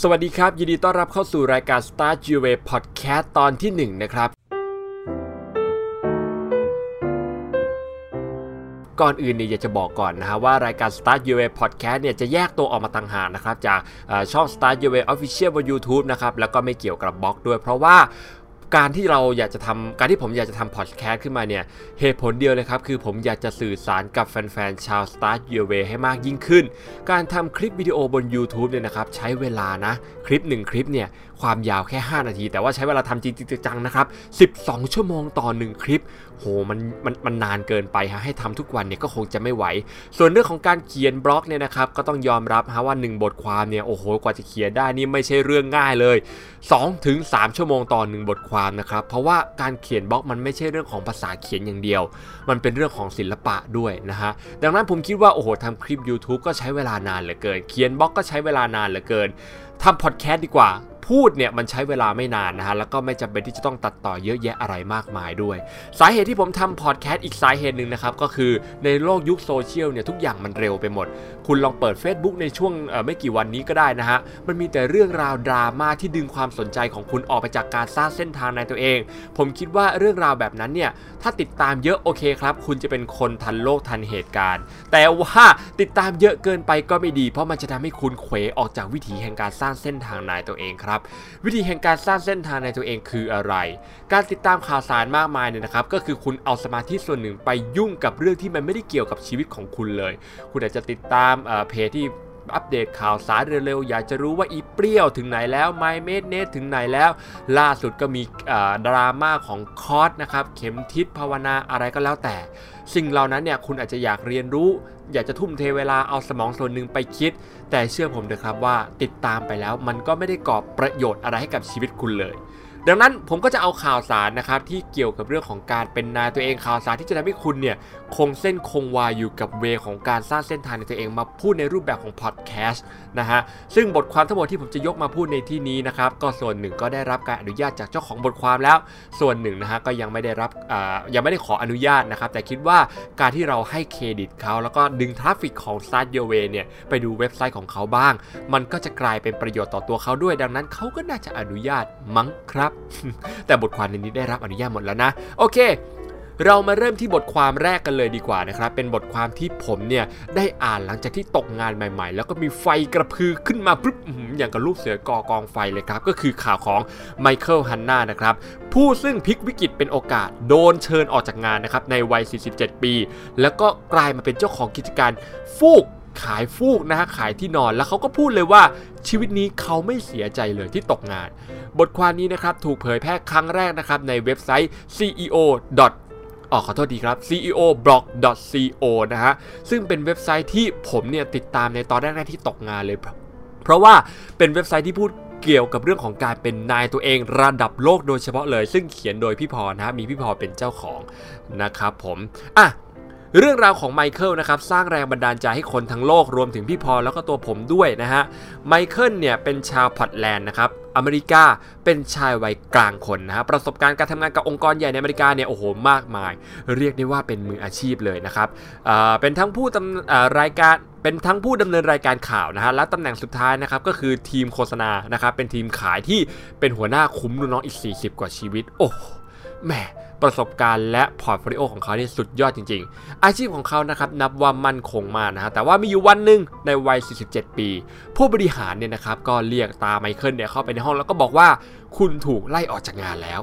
สวัสดีครับ ยินดีต้อนรับเข้าสู่รายการ Start Your Way Podcast ตอนที่ 1 นะครับ ก่อนอื่นเนี่ยอยากจะบอกก่อนนะฮะว่ารายการ Start Your Way Podcast เนี่ยจะแยกตัวออกมาต่างหากนะครับ จากช่อง Start Your Way Official บน YouTube นะครับ แล้วก็ไม่เกี่ยวกับบล็อกด้วยเพราะว่า การที่เราอยากจะทำการที่ผมอยากจะทำพอดแคสต์ขึ้นมาเนี่ยเหตุผลเดียวเลยครับ คือผมอยากจะสื่อสารกับแฟนๆชาว Start Your Way ให้มากยิ่งขึ้น การทำคลิปวิดีโอบน YouTube เนี่ยนะครับใช้เวลานะ คลิป 1 คลิปเนี่ยความยาวแค่ 5 นาที แต่ว่าใช้เวลาทำจริงๆจังๆนะครับ 12 ชั่วโมงต่อ 1 คลิป โหมันมันมันนานเกินไปฮะให้ทำทุกวันเนี่ยก็คงจะไม่ไหว ส่วนเรื่องของการเขียนบล็อกเนี่ยนะครับก็ต้องยอมรับฮะว่า 1 บทความเนี่ยโอ้โหกว่าจะเขียนได้นี่ไม่ใช่เรื่องง่ายเลย2ถึง3ชั่วโมงต่อ 1 บทความนะครับเพราะว่าการเขียนบล็อกมันไม่ใช่เรื่องของภาษาเขียนอย่างเดียว มันเป็นเรื่องของศิลปะด้วยนะฮะดังนั้นผมคิดว่าโอ้โหทำคลิป YouTube ก็ใช้เวลานานเหลือเกิน เขียนบล็อกก็ใช้เวลานานเหลือเกิน ทำพอดแคสต์ดีกว่า พูดเนี่ยมันใช้เวลาไม่นานนะฮะ แล้วก็ไม่จำเป็นที่จะต้องตัดต่อเยอะแยะอะไรมากมายด้วย สาเหตุที่ผมทำพอดแคสต์อีกสาเหตุหนึ่งนะครับ ก็คือในโลกยุคโซเชียลเนี่ยทุกอย่างมันเร็วไปหมด คุณลองเปิด Facebook ในช่วงไม่กี่วันนี้ก็ได้นะฮะ มันมีแต่เรื่องราวดราม่าที่ดึงความสนใจของคุณออกไปจากการสร้างเส้นทางในตัวเอง ผมคิดว่าเรื่องราวแบบนั้นเนี่ยถ้าติดตามเยอะโอเคครับ คุณจะเป็นคนทันโลกทันเหตุการณ์ แต่ว่าติดตามเยอะเกินไปก็ไม่ดี เพราะมันจะทำให้คุณเขวออกจากวิถีแห่งการสร้างเส้นทางในตัวเองครับ วิธีแห่งการสร้างเส้นทางในตัวเองคืออะไร การติดตามข่าวสารมากมายเนี่ยนะครับ ก็คือคุณเอาสมาธิส่วนหนึ่งไปยุ่งกับเรื่องที่มันไม่ได้เกี่ยวกับชีวิตของคุณเลย คุณอาจจะติดตามเพจที่อัปเดตข่าวสารเร็วๆ อยากจะรู้ว่าอีเปรี้ยวถึงไหนแล้วไมเมดเนสถึงไหนแล้ว ล่าสุดก็มีดราม่าของคอสนะครับ เข็มทิศภาวนาอะไรก็แล้วแต่ สิ่งเหล่านั้นเนี่ยคุณอาจจะอยากเรียนรู้ อยากจะทุ่มเทเวลาเอาสมองส่วนหนึ่งไปคิด แต่เชื่อผมเถอะครับว่าติดตามไปแล้วมันก็ไม่ได้ก่อประโยชน์อะไรให้กับชีวิตคุณเลย ดังนั้นผมก็จะเอาข่าวสารนะครับที่เกี่ยวกับเรื่องของการเป็นนายตัวเองข่าวสารที่จะทำให้คุณเนี่ยคงเส้นคงวาอยู่กับเวของการสร้างเส้นทางในตัวเองมาพูดในรูปแบบของพอดแคสต์นะฮะซึ่งบทความทั้งหมดที่ผมจะยกมาพูดในที่นี้นะครับก็ส่วนหนึ่งก็ได้รับการอนุญาตจากเจ้าของบทความแล้ว ส่วนหนึ่งนะฮะก็ยังไม่ได้รับยังไม่ได้ขออนุญาตนะครับแต่คิดว่าการที่เราให้เครดิตเขาแล้วก็ดึง traffic ของ Start Your Way เนี่ยไปดูเว็บไซต์ของเขาบ้าง มันก็จะกลายเป็นประโยชน์ต่อตัวเขาด้วย ดังนั้นเขาก็น่าจะอนุญาตมั้งครับแต่บทความในนี้ได้รับอนุญาตหมดแล้วนะ โอเค เรามาเริ่มที่บทความแรกกันเลยดีกว่านะครับ เป็นบทความที่ผมเนี่ยได้อ่านหลังจากที่ตกงานใหม่ ๆ แล้วก็มีไฟกระพือขึ้นมาปุ๊บอย่างกับลูกเสือกอกองไฟเลยครับ ก็คือข่าวของไมเคิลฮันนานะครับ ผู้ซึ่งพลิกวิกฤตเป็นโอกาสโดนเชิญออกจากงานนะครับในวัย 47 ปี แล้วก็กลายมาเป็นเจ้าของกิจการฟูกขายฟูกนะฮะขายที่นอนแล้วเขาก็พูดเลยว่าชีวิตนี้เขาไม่เสียใจเลยที่ตกงาน บทความนี้นะครับถูกเผยแพร่ครั้งแรกนะครับในเว็บไซต์ ceo. เออขอโทษทีครับ ceoblog.co นะฮะ ซึ่งเป็นเว็บไซต์ที่ผมเนี่ยติดตามในตอนแรกๆที่ตกงานเลย เพราะว่าเป็นเว็บไซต์ที่พูดเกี่ยวกับเรื่องของการเป็นนายตัวเองระดับโลกโดยเฉพาะเลย ซึ่งเขียนโดยพี่พรนะมีพี่พรเป็นเจ้าของนะครับผม อะ เรื่องราวของไมเคิลนะครับสร้างแรงบันดาลใจให้คนทั้งโลกรวมถึงพี่พรแล้วก็ตัวผมด้วยนะฮะไมเคิลเนี่ยเป็นชาวพอร์ตแลนด์นะครับอเมริกาเป็นชายวัยกลางคนนะฮะประสบการณ์การทำงานกับองค์กรใหญ่ในอเมริกาเนี่ยโอ้โหมากมาย เรียกได้ว่าเป็นมืออาชีพเลยนะครับเป็นทั้งผู้รายการเป็นทั้งผู้ดำเนินรายการข่าวนะฮะและตำแหน่งสุดท้ายนะครับก็คือทีมโฆษณานะครับเป็นทีมขายที่เป็นหัวหน้าคุมน้องอีก 40 กว่าชีวิต โอ้แม่ ประสบการณ์และ portfolio ของเขานี่สุดยอดจริง ๆ อาชีพของเขานะครับนับว่ามั่นคงมากนะฮะแต่ว่ามีอยู่วันหนึ่งในวัย 47 ปี ผู้บริหารเนี่ยนะครับก็เรียกตาไมเคิลเนี่ยเข้าไปในห้องแล้วก็บอกว่าคุณถูกไล่ออกจากงานแล้ว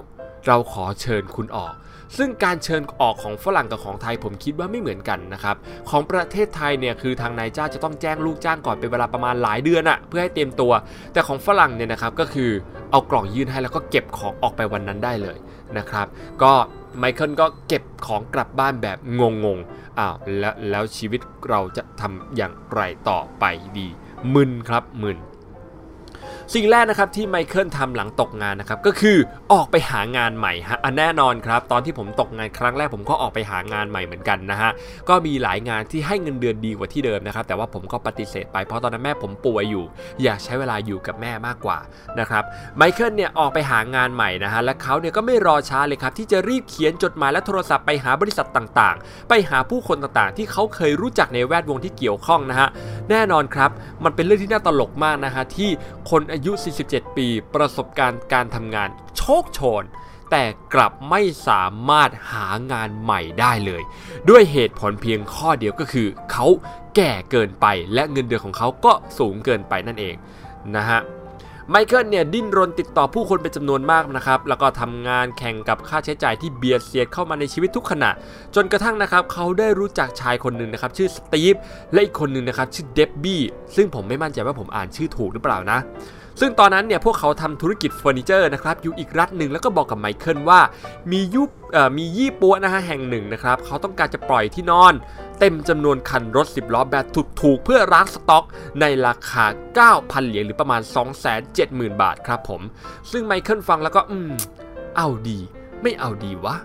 เราขอเชิญคุณออก ซึ่งการเชิญออกของฝรั่งกับของไทยผมคิดว่าไม่เหมือนกันนะครับ ของประเทศไทยเนี่ยคือทางนายจ้างจะต้องแจ้งลูกจ้างก่อนเป็นเวลาประมาณหลายเดือนอะเพื่อให้เตรียมตัว แต่ของฝรั่งเนี่ยนะครับก็คือเอากล่องยื่นให้แล้วก็เก็บของออกไปวันนั้นได้เลยนะครับ ก็ไมเคิลก็เก็บของกลับบ้านแบบงงๆ อ้าวแล้วแล้วชีวิตเราจะทำอย่างไรต่อไปดี มึนครับมึน สิ่งแรกนะครับที่ไมเคิลทำหลังตกงานนะครับก็คือออกไปหางานใหม่ฮะแน่นอนครับ ตอนที่ผมตกงานครั้งแรกผมก็ออกไปหางานใหม่เหมือนกันนะฮะก็มีหลายงานที่ให้เงินเดือนดีกว่าที่เดิมนะครับแต่ว่าผมก็ปฏิเสธไปเพราะตอนนั้นแม่ผมป่วยอยู่ อยากใช้เวลาอยู่กับแม่มากกว่านะครับไมเคิลเนี่ยออกไปหางานใหม่นะฮะและเขาเนี่ยก็ไม่รอช้าเลยครับที่จะรีบเขียนจดหมายและโทรศัพท์ไปหาบริษัทต่างๆ ไปหาผู้คนต่างๆ ที่เขาเคยรู้จักในแวดวงที่เกี่ยวข้องนะฮะแน่นอนครับมันเป็นเรื่องที่น่าตลกมากนะฮะที่คนอาอายุ 47 ปี ประสบการณ์การทำงานโชคโชน แต่กลับไม่สามารถหางานใหม่ได้เลย ด้วยเหตุผลเพียงข้อเดียวก็คือ เขาแก่เกินไปและเงินเดือนของเขาก็สูงเกินไปนั่นเองนะฮะไมเคิลเนี่ยดิ้นรนติดต่อผู้คนเป็นจำนวนมากนะครับ แล้วก็ทำงานแข่งกับค่าใช้จ่ายที่เบียดเสียดเข้ามาในชีวิตทุกขณะ จนกระทั่งนะครับ เขาได้รู้จักชายคนหนึ่งนะครับ ชื่อสตีฟและอีกคนหนึ่งนะครับ ชื่อเดบบี้ซึ่งผมไม่มั่นใจว่าผมอ่านชื่อถูกหรือเปล่านะ ซึ่งตอนนั้นเนี่ยพวกเขาทำธุรกิจเฟอร์นิเจอร์นะครับอยู่อีกรัฐหนึ่งแล้วก็บอกกับไมเคิลว่ามียุบมียี่ปั๊วนะฮะแห่งหนึ่งนะครับเขาต้องการจะปล่อยที่นอน เต็มจำนวนคันรถ 10 ล้อแบบถูกๆ เพื่อล้างสต็อกในราคา 9,000 เหรียญหรือประมาณ 270,000 บาทครับผม ซึ่งไมเคิลฟังแล้วก็อืมเอาดี ไม่เอาดีวะ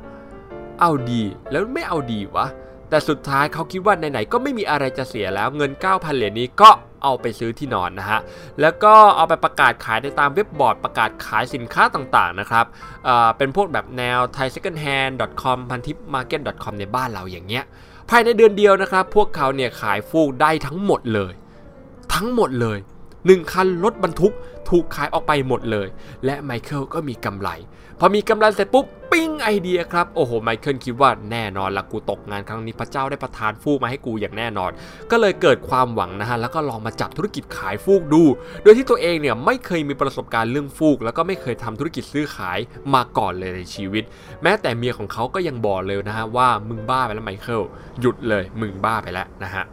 เอาดีแล้วไม่เอาดีวะแต่สุดท้ายเขาคิดว่าไหนๆก็ไม่มีอะไรจะเสียแล้วเงิน 9,000 เหรียญนี้ก็ เอาไปซื้อที่นอนนะฮะแล้วก็เอาไปประกาศขายในตามเว็บบอร์ดประกาศขายสินค้าต่างๆนะครับเเป็นพวกแบบแนว thai second hand com พันทิป market com ในบ้านเราอย่างเงี้ยภายในเดือนเดียวนะครับ พวกเขาเนี่ยขายฟูกได้ทั้งหมดเลย ทั้งหมดเลย 1 คันรถบรรทุก ถูกขายออกไปหมดเลย และไมเคิลก็มีกำไร พอมีกำไรเสร็จปุ๊บปิ้งไอเดียครับ โอ้โหไมเคิลคิดว่าแน่นอนละกูตกงานครั้งนี้พระเจ้าได้ประทานฟูกมาให้กูอย่างแน่นอน ก็เลยเกิดความหวังนะฮะแล้วก็ลองมาจับธุรกิจขายฟูกดู โดยที่ตัวเองเนี่ยไม่เคยมีประสบการณ์เรื่องฟูก แล้วก็ไม่เคยทำธุรกิจซื้อขายมาก่อนเลยในชีวิต แม้แต่เมียของเขาก็ยังบอกเลยนะฮะว่ามึงบ้าไปแล้วไมเคิลหยุดเลยมึงบ้าไปแล้วนะฮะ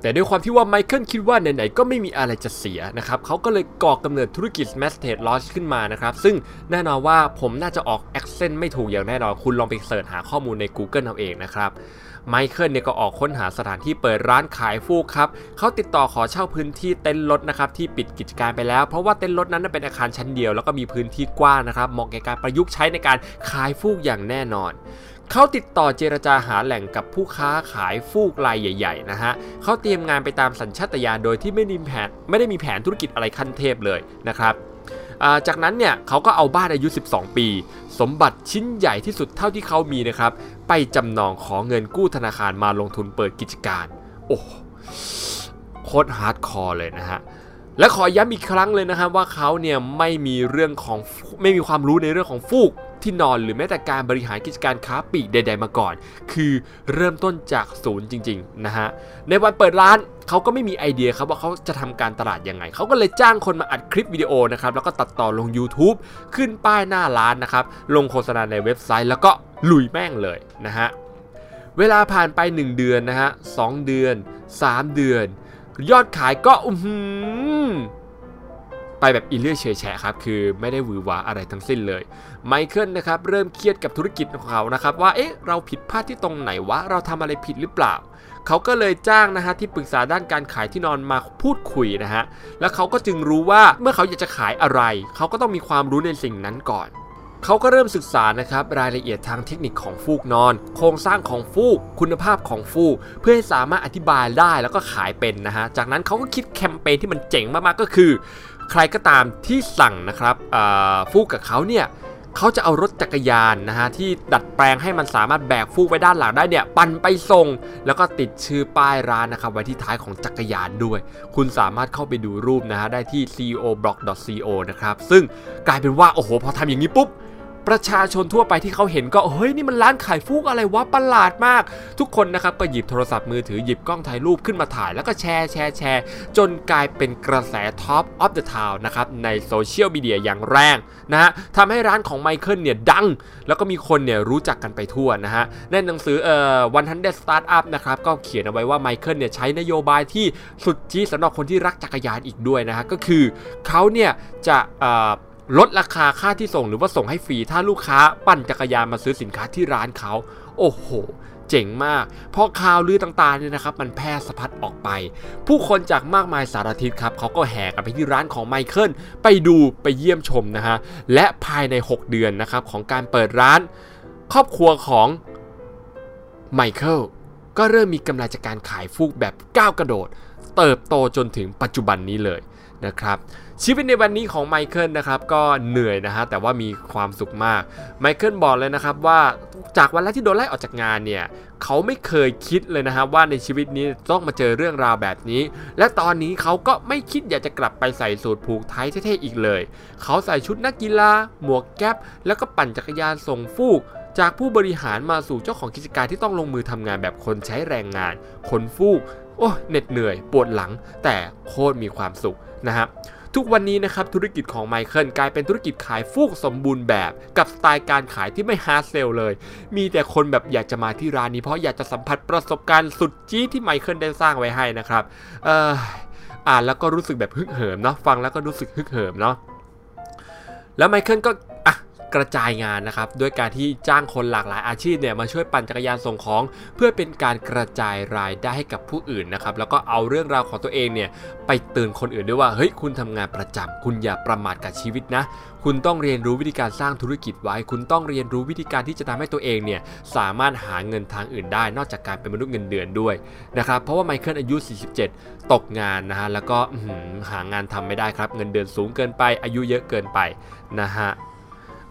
แต่ด้วยความที่ว่าไมเคิลคิดว่าไหนๆก็ไม่มีอะไรจะเสียนะครับเขาก็เลยก่อกำเนิดธุรกิจ m a s t e d Lodge ขึ้นมานะครับ ซึ่งแน่นอนว่าผมน่าจะออก accent ไม่ถูกอย่างแน่นอน คุณลองไป search หาข้อมูลใน Google เอาเองนะครับ ไมเคิลเนี่ยก็ออกค้นหาสถานที่เปิดร้านขายฟูกครับเขาติดต่อขอเช่าพื้นที่เต็นท์รถนะครับที่ปิดกิจการไปแล้ว เพราะว่าเต็นท์รถนั้นเป็นอาคารชั้นเดียวแล้วก็มีพื้นที่กว้างนะครับเหมาะแก่การประยุกต์ใช้ในการขายฟูกอย่างแน่นอนเขาติดต่อเจรจาหาแหล่งกับผู้ค้าขายฟูกรายใหญ่ ๆ นะฮะเขาเตรียมงานไปตามสัญชาตญาณโดยที่ไม่มีแผนไม่ได้มีแผนธุรกิจอะไรขั้นเทพเลยนะครับจากนั้นเนี่ยเขาก็เอาบ้านอายุ 12 ปี สมบัติชิ้นใหญ่ที่สุดเท่าที่เขามีนะครับ ไปจำนองขอเงินกู้ธนาคารมาลงทุนเปิดกิจการ โอ้โคตร hardcore เลยนะฮะและขอย้ำอีกครั้งเลยนะครับว่าเขาเนี่ยไม่มีเรื่องของไม่มีความรู้ในเรื่องของฟูกที่นอนหรือแม้แต่การบริหารกิจการค้าปลีกใด ๆ มาก่อน คือเริ่มต้นจากศูนย์จริง ๆ นะฮะ ในวันเปิดร้าน เขาก็ไม่มีไอเดียครับว่าเขาจะทำการตลาดยังไง เขาก็เลยจ้างคนมาอัดคลิปวิดีโอนะครับแล้วก็ตัดต่อลง YouTube ขึ้นป้ายหน้าร้านนะครับลงโฆษณาในเว็บไซต์ แล้วก็ลุยแม่งเลยนะฮะเวลาผ่านไป 1 เดือนนะฮะสเดือน 3 เดือน ยอดขายก็อืมไปแบบอิเลียเฉยแฉะครับ คือไม่ได้หวือหวาอะไรทั้งสิ้นเลย ไมเคิลนะครับ เริ่มเครียดกับธุรกิจของเขานะครับ ว่า เอ๊ะ เราผิดพลาดที่ตรงไหนวะ เราทำอะไรผิดหรือเปล่า เขาก็เลยจ้างนะฮะที่ปรึกษาด้านการขายที่นอนมาพูดคุยนะฮะแล้วเขาก็จึงรู้ว่าเมื่อเขาอยากจะขายอะไร เขาก็ต้องมีความรู้ในสิ่งนั้นก่อนเขาก็เริ่มศึกษานะครับรายละเอียดทางเทคนิคของฟูกนอน โครงสร้างของฟูก คุณภาพของฟูก เพื่อให้สามารถอธิบายได้แล้วก็ขายเป็นนะฮะ จากนั้นเขาก็คิดแคมเปญที่มันเจ๋งมากๆก็คือ ใครก็ตามที่สั่งนะครับฟูกกับเขาเนี่ย เขาจะเอารถจักรยานนะฮะที่ดัดแปลงให้มันสามารถแบกฟูกไว้ด้านหลังได้เนี่ยปั่นไปส่ง แล้วก็ติดชื่อป้ายร้านนะครับไว้ที่ท้ายของจักรยานด้วย คุณสามารถเข้าไปดูรูปนะฮะได้ที่ ceoblock.co นะครับซึ่งกลายเป็นว่าโอ้โหพอทำอย่างนี้ปุ๊บ ประชาชนทั่วไปที่เขาเห็นก็เฮ้ยนี่มันร้านขายฟูกอะไรวะประหลาดมาก ทุกคนนะครับก็หยิบโทรศัพท์มือถือหยิบกล้องถ่ายรูปขึ้นมาถ่าย แล้วก็แชร์แชร์แชร์จนกลายเป็นกระแส talk of the town นะครับในโซเชียลมีเดียอย่างแรงนะฮะทำให้ร้านของไมเคิลเนี่ยดัง แล้วก็มีคนเนี่ยรู้จักกันไปทั่วนะฮะในหนังสือเอ่อ One Hundred Startup นะครับก็เขียนเอาไว้ว่าไมเคิลเนี่ยใช้นโยบายที่สุดจี๊ดสำหรับคนที่รักจักรยานอีกด้วยนะฮะก็คือเขาเนี่ยจะเอ่อ ลดราคาค่าจัดส่งหรือว่าส่งให้ฟรีถ้าลูกค้าปั่นจักรยานมาซื้อสินค้าที่ร้านเขา โอ้โห เจ๋งมากพอข่าวลือต่างๆเนี่ยนะครับ มันแพร่สะพัดออกไป ผู้คนจากมากมายสารทิศครับเขาก็แห่กันไปที่ร้านของไมเคิลไปดูไปเยี่ยมชมนะฮะ และภายใน 6 เดือนนะครับของการเปิดร้าน ครอบครัวของไมเคิลก็เริ่มมีกำไรจากการขายฟูกแบบก้าวกระโดด เติบโตจนถึงปัจจุบันนี้เลยนะครับ ชีวิตในวันนี้ของไมเคิลนะครับก็เหนื่อยนะฮะแต่ว่ามีความสุขมากไมเคิลบอกเลยนะครับว่าจากวันแรกที่โดนไล่ออกจากงานเนี่ยเขาไม่เคยคิดเลยนะครับว่าในชีวิตนี้ต้องมาเจอเรื่องราวแบบนี้ และตอนนี้เขาก็ไม่คิดอยากจะกลับไปใส่สูตรผูกไทยเท่ๆอีกเลย เขาใส่ชุดนักกีฬา หมวกแก๊ปแล้วก็ปั่นจักรยานส่งฟูก จากผู้บริหารมาสู่เจ้าของกิจการที่ต้องลงมือทำงานแบบคนใช้แรงงาน คนฟูก โอ้เหน็ดเหนื่อย ปวดหลัง แต่โคตรมีความสุขนะครับ ทุกวันนี้นะครับธุรกิจของไมเคิลกลายเป็นธุรกิจขายฟูกสมบูรณ์แบบ กับสไตล์การขายที่ไม่ hard sell เลย มีแต่คนแบบอยากจะมาที่ร้านนี้เพราะอยากจะสัมผัสประสบการณ์สุดจี๊ดที่ไมเคิลได้สร้างไว้ให้นะครับเอ่ออ่านแล้วก็รู้สึกแบบฮึกเหิมเนาะฟังแล้วก็รู้สึกฮึกเหิมเนาะแล้วไมเคิลก็ กระจายงานนะครับด้วยการที่จ้างคนหลากหลายอาชีพเนี่ยมาช่วยปั่นจักรยานส่งของ เพื่อเป็นการกระจายรายได้ให้กับผู้อื่นนะครับแล้วก็เอาเรื่องราวของตัวเองเนี่ยไปเตือนคนอื่นด้วยว่าเฮ้ยคุณทำงานประจำคุณอย่าประมาทกับชีวิตนะ คุณต้องเรียนรู้วิธีการสร้างธุรกิจไว้ คุณต้องเรียนรู้วิธีการที่จะทำให้ตัวเองเนี่ยสามารถหาเงินทางอื่นได้ นอกจากการเป็นมนุษย์เงินเดือนด้วยนะครับเพราะว่าไมเคิลอายุ 47 ตกงานนะฮะแล้วก็หางานทำไม่ได้ครับ เงินเดือนสูงเกินไปอายุเยอะเกินไปนะฮะ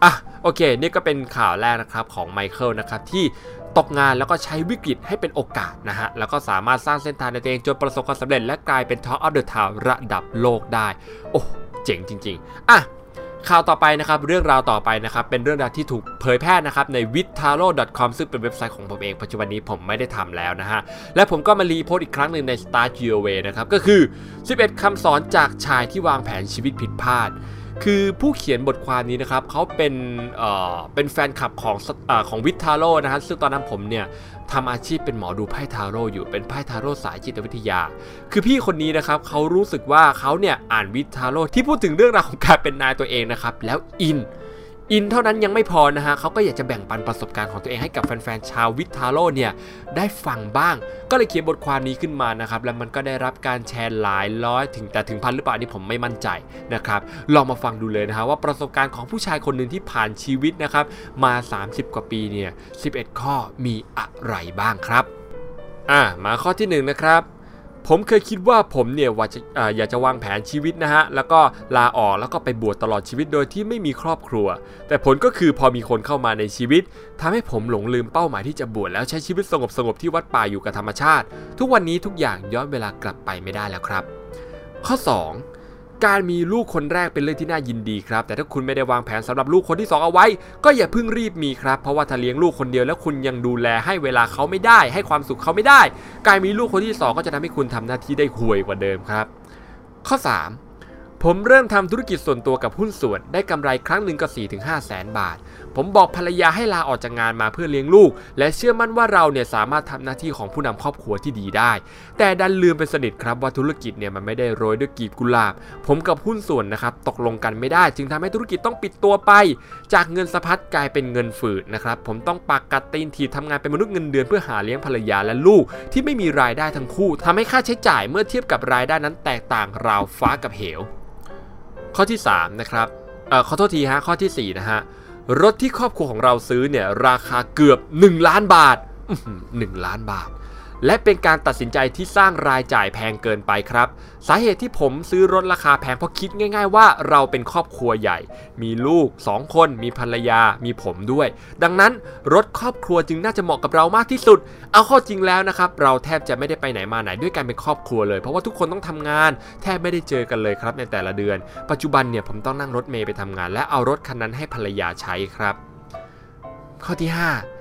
อะโอเค นี่ก็เป็นข่าวแรกนะครับของไมเคิลนะครับที่ตกงานแล้วก็ใช้วิกฤตให้เป็นโอกาสนะฮะ แล้วก็สามารถสร้างเส้นทางในตัวเองจนประสบความสำเร็จและกลายเป็น Talk of the Town ระดับโลกได้ โอ้เจ๋งจริง ๆ อะข่าวต่อไปนะครับเรื่องราวต่อไปนะครับเป็นเรื่องราวที่ถูกเผยแพร่นะครับใน w i t a r o c o m ซึ่งเป็นเว็บไซต์ของผมเอง ปัจจุบันนี้ผมไม่ได้ทำแล้วนะฮะ และผมก็มา repost อีกครั้งหนึ่งใน Start Your Way นะครับก็คือ 11คำสอนจากชายที่วางแผนชีวิตผิดพลาด คือผู้เขียนบทความนี้นะครับเขาเป็นเอ่อเป็นแฟนคลับของอของวิทาโร่นะฮะซึ่งตอนนั้นผมเนี่ยทำอาชีพเป็นหมอดูไพ่ทาโร่อยู่เป็นไพ่ทาโร่สายจิตวิทยา คือพี่คนนี้นะครับเขารู้สึกว่าเขาเนี่ยอ่านวิทาโร่ที่พูดถึงเรื่องราวของการเป็นนายตัวเองนะครับแล้วอิน อินเท่านั้นยังไม่พอนะฮะเขาก็อยากจะแบ่งปันประสบการณ์ของตัวเองให้กับแฟนๆชาววิทาโร่เนี่ยได้ฟังบ้าง ก็เลยเขียนบทความนี้ขึ้นมานะครับแล้วมันก็ได้รับการแชร์หลายร้อยถึงแต่ถึงพันหรือเปล่านี่ผมไม่มั่นใจนะครับลองมาฟังดูเลยนะฮะว่าประสบการณ์ของผู้ชายคนหนึ่งที่ผ่านชีวิตนะครับมา 30 กว่าปีเนี่ย11 ข้อมีอะไรบ้างครับอ่ามาข้อที่1นนะครับ ผมเคยคิดว่าผมเนี่ยว่าจะอยากจะวางแผนชีวิตนะฮะ แล้วก็ลาออกแล้วก็ไปบวชตลอดชีวิตโดยที่ไม่มีครอบครัว แต่ผลก็คือพอมีคนเข้ามาในชีวิตทำให้ผมหลงลืมเป้าหมายที่จะบวชแล้วใช้ชีวิตสงบสงบที่วัดป่าอยู่กับธรรมชาติ ทุกวันนี้ทุกอย่างย้อนเวลากลับไปไม่ได้แล้วครับ ข้อ 2 การมีลูกคนแรกเป็นเรื่องที่น่ายินดีครับ แต่ถ้าคุณไม่ได้วางแผนสำหรับลูกคนที่ 2 เอาไว้ ก็อย่าเพิ่งรีบมีครับ เพราะว่าถ้าเลี้ยงลูกคนเดียวแล้วคุณยังดูแลให้เวลาเขาไม่ได้ ให้ความสุขเขาไม่ได้ การมีลูกคนที่ 2 ก็จะทำให้คุณทำหน้าที่ได้ห่วยกว่าเดิมครับ ข้อ 3 ผมเริ่มทำธุรกิจส่วนตัวกับหุ้นส่วน ได้กำไรครั้งหนึ่งก็ 4 5 แสนบาท ผมบอกภรรยาให้ลาออกจากงานมาเพื่อเลี้ยงลูก และเชื่อมั่นว่าเราเนี่ยสามารถทำหน้าที่ของผู้นำครอบครัวที่ดีได้ แต่ดันลืมไปสนิทครับว่าธุรกิจเนี่ยมันไม่ได้โรยด้วยกีบกุหลาบ ผมกับหุ้นส่วนนะครับตกลงกันไม่ได้ จึงทำให้ธุรกิจต้องปิดตัวไป จากเงินสะพัดกลายเป็นเงินฝืดนะครับผมต้องปักกัดตีนทีทำงานเป็นมนุษย์เงินเดือนเพื่อหาเลี้ยงภรรยาและลูก ที่ไม่มีรายได้ทั้งคู่ทำให้ค่าใช้จ่ายเมื่อเทียบกับรายได้นั้นแตกต่างราวฟ้ากับเหว ข้อที่3นะครับเอ่อขอโทษทีฮะข้อที่4นะฮะรถที่ครอบครัวของเราซื้อเนี่ยราคาเกือบ 1 ล้านบาท1ล้านบาท และเป็นการตัดสินใจที่สร้างรายจ่ายแพงเกินไปครับ สาเหตุที่ผมซื้อรถราคาแพงเพราะคิดง่าย ๆ ว่าเราเป็นครอบครัวใหญ่ มีลูก 2 คน มีภรรยา มีผมด้วย ดังนั้นรถครอบครัวจึงน่าจะเหมาะกับเรามากที่สุด เอาข้อจริงแล้วนะครับ เราแทบจะไม่ได้ไปไหนมาไหนด้วยกันเป็นครอบครัวเลย เพราะว่าทุกคนต้องทำงาน แทบไม่ได้เจอกันเลยครับในแต่ละเดือน ปัจจุบันเนี่ยผมต้องนั่งรถเมย์ไปทำงาน และเอารถคันนั้นให้ภรรยาใช้ครับ ข้อที่ 5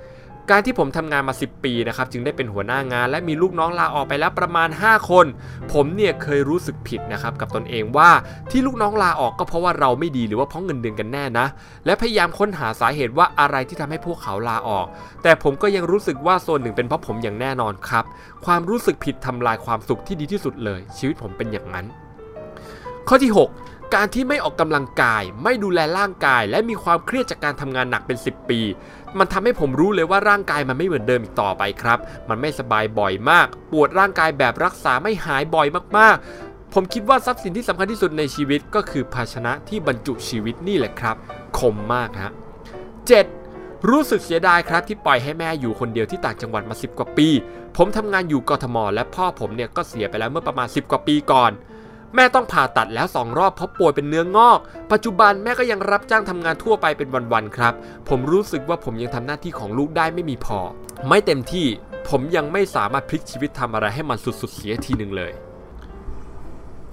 การที่ผมทำงานมา 10 ปีนะครับจึงได้เป็นหัวหน้างาน และมีลูกน้องลาออกไปแล้วประมาณ 5 คน ผมเนี่ยเคยรู้สึกผิดนะครับกับตนเองว่าที่ลูกน้องลาออกก็เพราะว่าเราไม่ดีหรือว่าเพราะเงินเดือนกันแน่นะ และพยายามค้นหาสาเหตุว่าอะไรที่ทำให้พวกเขาลาออก แต่ผมก็ยังรู้สึกว่าโซนหนึ่งเป็นเพราะผมอย่างแน่นอนครับ ความรู้สึกผิดทำลายความสุขที่ดีที่สุดเลย ชีวิตผมเป็นอย่างนั้น ข้อที่ 6การที่ไม่ออกกำลังกาย ไม่ดูแลร่างกาย และมีความเครียดจากการทำงานหนักเป็น 10 ปี มันทำให้ผมรู้เลยว่าร่างกายมันไม่เหมือนเดิมอีกต่อไปครับ มันไม่สบายบ่อยมาก ปวดร่างกายแบบรักษาไม่หายบ่อยมากๆ ผมคิดว่าทรัพย์สินที่สำคัญที่สุดในชีวิตก็คือภาชนะที่บรรจุชีวิตนี่แหละครับ คมมากฮะ 7. รู้สึกเสียดายครับที่ปล่อยให้แม่อยู่คนเดียวที่ต่างจังหวัดมา 10 กว่าปี ผมทำงานอยู่กทม และพ่อผมเนี่ยก็เสียไปแล้วเมื่อประมาณ 10 กว่าปีก่อน แม่ต้องผ่าตัดแล้วสองรอบเพราะป่วยเป็นเนื้องอก ปัจจุบันแม่ก็ยังรับจ้างทำงานทั่วไปเป็นวันๆครับ ผมรู้สึกว่าผมยังทำหน้าที่ของลูกได้ไม่มีพอ ไม่เต็มที่ ผมยังไม่สามารถพลิกชีวิตทำอะไรให้มันสุดๆเสียทีหนึ่งเลย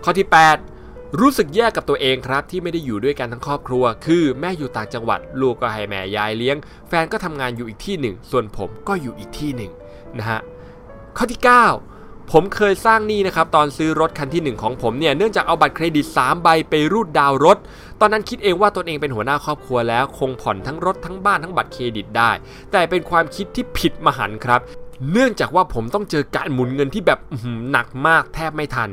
ข้อที่ 8 รู้สึกแย่กับตัวเองครับ ที่ไม่ได้อยู่ด้วยกันทั้งครอบครัว คือ แม่อยู่ต่างจังหวัด ลูกก็ให้แม่ยายเลี้ยง แฟนก็ทำงานอยู่อีกที่หนึ่ง ส่วนผมก็อยู่อีกที่หนึ่งนะฮะข้อที่ 9 ผมเคยสร้างหนี้นะครับตอนซื้อรถคันที่ 1 ของผมเนี่ยเนื่องจากเอาบัตรเครดิต 3 ใบไปรูดดาวรถ ตอนนั้นคิดเองว่าตนเองเป็นหัวหน้าครอบครัวแล้วคงผ่อนทั้งรถทั้งบ้านทั้งบัตรเครดิตได้ แต่เป็นความคิดที่ผิดมหันครับ เนื่องจากว่าผมต้องเจอการหมุนเงินที่แบบอื้อหือหนักมากแทบไม่ทัน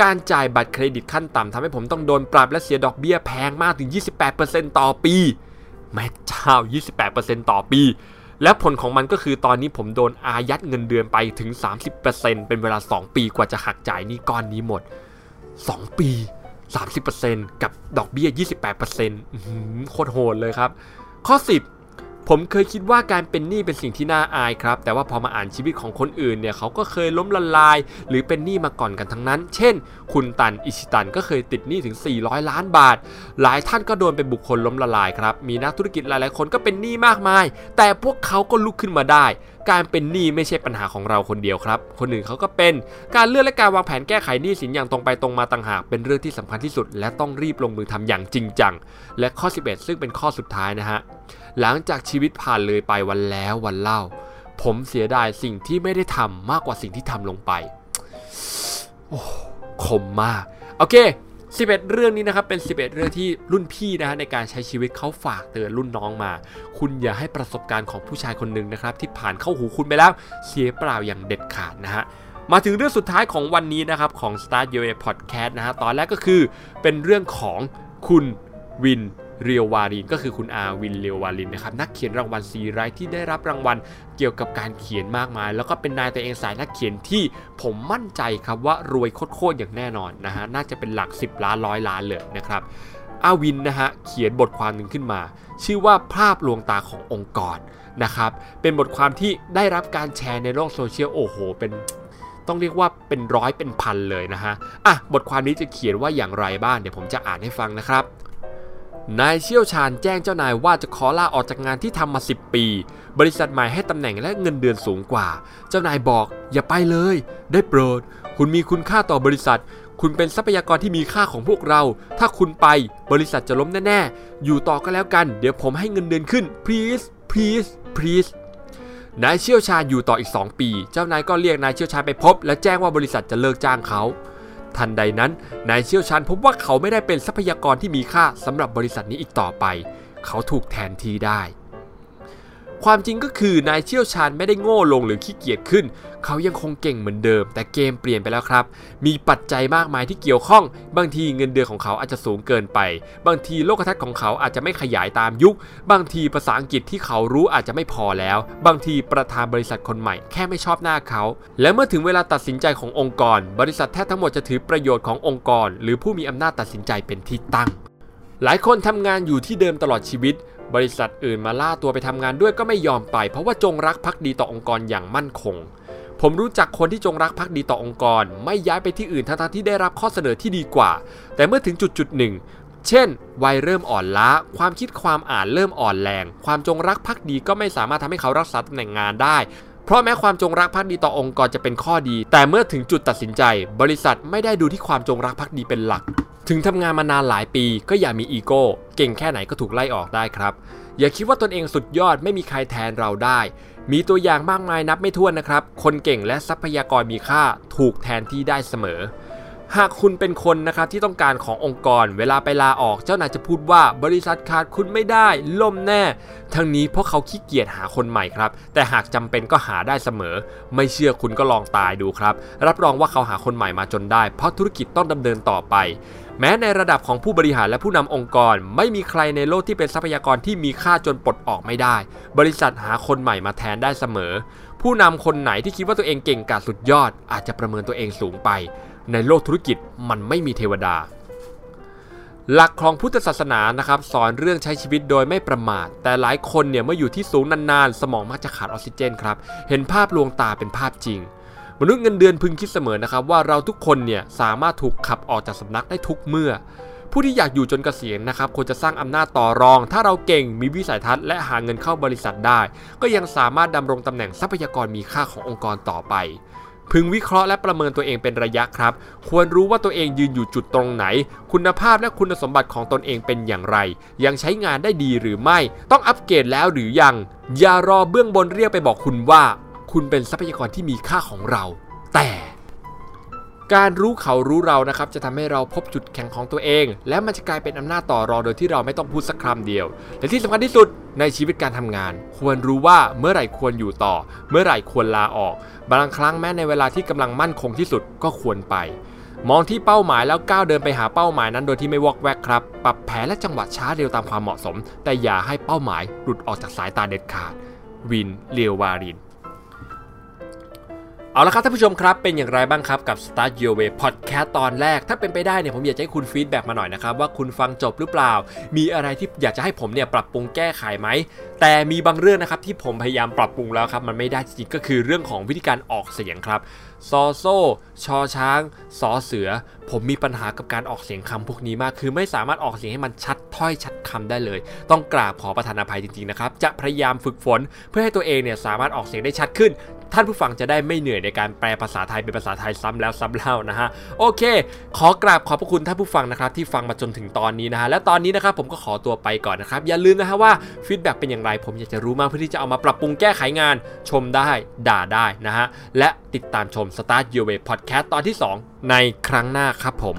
การจ่ายบัตรเครดิตขั้นต่ำทำให้ผมต้องโดนปรับและเสียดอกเบี้ยแพงมากถึง 28%ต่อปีแม่เจ้า28%ต่อปี และผลของมันก็คือตอนนี้ผมโดนอายัดเงินเดือนไปถึง 30%เป็นเวลา 2 ปีกว่าจะหักจ่ายนี้ก้อนนี้หมด 2 ปี 30%กับดอกเบี้ย 28%โคตรโหดเลยครับ ข้อ 10 ผมเคยคิดว่าการเป็นหนี้เป็นสิ่งที่น่าอายครับ แต่ว่าพอมาอ่านชีวิตของคนอื่นเนี่ยเขาก็เคยล้มละลาย หรือเป็นหนี้มาก่อนกันทั้งนั้น เช่น คุณตันอิชิตันก็เคยติดหนี้ถึง 400 ล้านบาท หลายท่านก็โดนเป็นบุคคลล้มละลายครับ มีนักธุรกิจหลายๆ คนก็เป็นหนี้มากมาย แต่พวกเขาก็ลุกขึ้นมาได้การเป็นหนี้ไม่ใช่ปัญหาของเราคนเดียวครับ คนอื่นเขาก็เป็น การเลือกและการวางแผนแก้ไขหนี้สินอย่างตรงไปตรงมาต่างหากเป็นเรื่องที่สำคัญที่สุด และต้องรีบลงมือทำอย่างจริงจัง และข้อ 11 ซึ่งเป็นข้อสุดท้ายนะฮะ หลังจากชีวิตผ่านเลยไปวันแล้ววันเล่า ผมเสียดายสิ่งที่ไม่ได้ทำมากกว่าสิ่งที่ทำลงไป โอ้คมมาก โอเค 11 เรื่องนี้นะครับเป็น 11 เรื่องที่รุ่นพี่นะฮะในการใช้ชีวิตเขาฝากเตือนรุ่นน้องมา คุณอย่าให้ประสบการณ์ของผู้ชายคนหนึ่งนะครับที่ผ่านเข้าหูคุณไปแล้วเสียเปล่าอย่างเด็ดขาดนะฮะมาถึงเรื่องสุดท้ายของวันนี้นะครับของ Start Your Way Podcast นะฮะตอนแรกก็คือเป็นเรื่องของคุณวิน เรียววารินก็คือคุณอาวินเรียววารินนะครับนักเขียนรางวัลซีไรท์ที่ได้รับรางวัลเกี่ยวกับการเขียนมากมาย แล้วก็เป็นนายตัวเองสายนักเขียนที่ผมมั่นใจครับว่ารวยโคตรๆอย่างแน่นอนนะฮะน่าจะเป็นหลัก 10 ล้านร้อยล้านเลยนะครับอาวินนะฮะเขียนบทความหนึ่งขึ้นมา ชื่อว่าภาพลวงตาขององค์กรนะครับเป็นบทความที่ได้รับการแชร์ในโลกโซเชียลโอ้โห เป็นต้องเรียกว่าเป็นร้อยเป็นพันเลยนะฮะอะบทความนี้จะเขียนว่าอย่างไรบ้างเดี๋ยวผมจะอ่านให้ฟังนะครับ นายเชี่ยวชาญแจ้งเจ้านายว่าจะขอลาออกจากงานที่ทำมา 10 ปี บริษัทใหม่ให้ตำแหน่งและเงินเดือนสูงกว่า เจ้านายบอกอย่าไปเลย ได้โปรด คุณมีคุณค่าต่อบริษัท คุณเป็นทรัพยากรที่มีค่าของพวกเรา ถ้าคุณไปบริษัทจะล้มแน่ๆ อยู่ต่อก็แล้วกัน เดี๋ยวผมให้เงินเดือนขึ้น please please please นายเชี่ยวชาญอยู่ต่ออีก 2 ปี เจ้านายก็เรียกนายเชี่ยวชาญไปพบ และแจ้งว่าบริษัทจะเลิกจ้างเขา ทันใดนั้นนายเชี่ยวชาญพบว่าเขาไม่ได้เป็นทรัพยากรที่มีค่าสำหรับบริษัทนี้อีกต่อไป เขาถูกแทนที่ได้ ความจริงก็คือนายเชี่ยวชาญไม่ได้โง่ลงหรือขี้เกียจขึ้น เขายังคงเก่งเหมือนเดิม แต่เกมเปลี่ยนไปแล้วครับ มีปัจจัยมากมายที่เกี่ยวข้อง บางทีเงินเดือนของเขาอาจจะสูงเกินไป บางทีโลกทัศน์ของเขาอาจจะไม่ขยายตามยุค บางทีภาษาอังกฤษที่เขารู้อาจจะไม่พอแล้ว บางทีประธานบริษัทคนใหม่แค่ไม่ชอบหน้าเขา และเมื่อถึงเวลาตัดสินใจขององค์กร บริษัทแทบทั้งหมดจะถือประโยชน์ขององค์กร หรือผู้มีอำนาจตัดสินใจเป็นที่ตั้งหลายคนทำงานอยู่ที่เดิมตลอดชีวิต บริษัทอื่นมาล่าตัวไปทำงานด้วยก็ไม่ยอมไป เพราะว่าจงรักภักดีต่อองค์กรอย่างมั่นคง ผมรู้จักคนที่จงรักภักดีต่อองค์กร ไม่ย้ายไปที่อื่นทั้งๆที่ได้รับข้อเสนอที่ดีกว่า แต่เมื่อถึงจุดจุดหนึ่งเช่น วัยเริ่มอ่อนล้า ความคิดความอ่านเริ่มอ่อนแรง ความจงรักภักดีก็ไม่สามารถทำให้เขารักษาตำแหน่งงานได้ เพราะแม้ความจงรักภักดีต่อองค์กรจะเป็นข้อดี แต่เมื่อถึงจุดตัดสินใจ บริษัทไม่ได้ดูที่ความจงรักภักดีเป็นหลัก ถึงทำงานมานานหลายปีก็อย่ามีอีโก้ เก่งแค่ไหนก็ถูกไล่ออกได้ครับ อย่าคิดว่าตนเองสุดยอดไม่มีใครแทนเราได้ มีตัวอย่างมากมายนับไม่ถ้วนนะครับ คนเก่งและทรัพยากรมีค่าถูกแทนที่ได้เสมอ หากคุณเป็นคนนะครับที่ต้องการขององค์กร เวลาไปลาออกเจ้านายจะพูดว่าบริษัทขาดคุณไม่ได้ ล่มแน่ ทั้งนี้เพราะเขาขี้เกียจหาคนใหม่ครับ แต่หากจำเป็นก็หาได้เสมอ ไม่เชื่อคุณก็ลองตายดูครับ รับรองว่าเขาหาคนใหม่มาจนได้ เพราะธุรกิจต้องดำเนินต่อไป แม้ในระดับของผู้บริหารและผู้นำองค์กร ไม่มีใครในโลกที่เป็นทรัพยากรที่มีค่าจนปลดออกไม่ได้ บริษัทหาคนใหม่มาแทนได้เสมอ ผู้นำคนไหนที่คิดว่าตัวเองเก่งกาจสุดยอด อาจจะประเมินตัวเองสูงไป ในโลกธุรกิจมันไม่มีเทวดา หลักของพุทธศาสนานะครับสอนเรื่องใช้ชีวิตโดยไม่ประมาท แต่หลายคนเนี่ยเมื่ออยู่ที่สูงนานๆ สมองมักจะขาดออกซิเจนครับเห็นภาพลวงตาเป็นภาพจริง มนุษย์เงินเดือนพึงคิดเสมอนะครับว่าเราทุกคนเนี่ยสามารถถูกขับออกจากสำนักได้ทุกเมื่อ ผู้ที่อยากอยู่จนเกษียณนะครับควรจะสร้างอำนาจต่อรอง ถ้าเราเก่งมีวิสัยทัศน์และหาเงินเข้าบริษัทได้ ก็ยังสามารถดำรงตำแหน่งทรัพยากรมีค่าขององค์กรต่อไป พึงวิเคราะห์และประเมินตัวเองเป็นระยะครับ ควรรู้ว่าตัวเองยืนอยู่จุดตรงไหน คุณภาพและคุณสมบัติของตนเองเป็นอย่างไร ยังใช้งานได้ดีหรือไม่ ต้องอัปเกรดแล้วหรือยัง อย่ารอเบื้องบนเรียกไปบอกคุณว่า คุณเป็นทรัพยากรที่มีค่าของเรา แต่การรู้เขารู้เรานะครับจะทำให้เราพบจุดแข็งของตัวเอง และมันจะกลายเป็นอำนาจต่อรองโดยที่เราไม่ต้องพูดสักคำเดียว และที่สำคัญที่สุดในชีวิตการทำงาน ควรรู้ว่าเมื่อไหร่ควรอยู่ต่อ เมื่อไหร่ควรลาออก บางครั้งแม้ในเวลาที่กำลังมั่นคงที่สุดก็ควรไป มองที่เป้าหมายแล้วก้าวเดินไปหาเป้าหมายนั้นโดยที่ไม่วอกแวกครับ ปรับแผนและจังหวะช้าเร็วตามความเหมาะสม แต่อย่าให้เป้าหมายหลุดออกจากสายตาเด็ดขาด วินเลียววาริน เอาละครับท่านผู้ชมครับ เป็นอย่างไรบ้างครับกับ Start Your Way Podcast ตอนแรก ถ้าเป็นไปได้เนี่ยผมอยากจะให้คุณฟีดแบ็กมาหน่อยนะครับ ว่าคุณฟังจบหรือเปล่า มีอะไรที่อยากจะให้ผมเนี่ยปรับปรุงแก้ไขไหม แต่มีบางเรื่องนะครับที่ผมพยายามปรับปรุงแล้วครับ มันไม่ได้จริงก็คือเรื่องของวิธีการออกเสียงครับซอโซ่ชอช้างสอเสือ ผมมีปัญหากับการออกเสียงคำพวกนี้มาก คือไม่สามารถออกเสียงให้มันชัดถ้อยชัดคำได้เลย ต้องกราบขอประทานอภัยจริงๆนะครับ จะพยายามฝึกฝนเพื่อให้ตัวเองเนี่ยสามารถออกเสียงได้ชัดขึ้น ท่านผู้ฟังจะได้ไม่เหนื่อยในการแปลภาษาไทยเป็นภาษาไทยซ้ำแล้วซ้ำเล่านะฮะโอเค ขอกราบขอบพระคุณท่านผู้ฟังนะครับที่ฟังมาจนถึงตอนนี้นะฮะและตอนนี้นะครับผมก็ขอตัวไปก่อนนะครับอย่าลืมนะฮะว่า feedback เป็นอย่างไรผมอยากจะรู้มากเพื่อที่จะเอามาปรับปรุงแก้ไขงานชมได้ด่าได้นะฮะและติดตามชม Start Your Way Podcast ตอนที่ 2 ในครั้งหน้าครับผม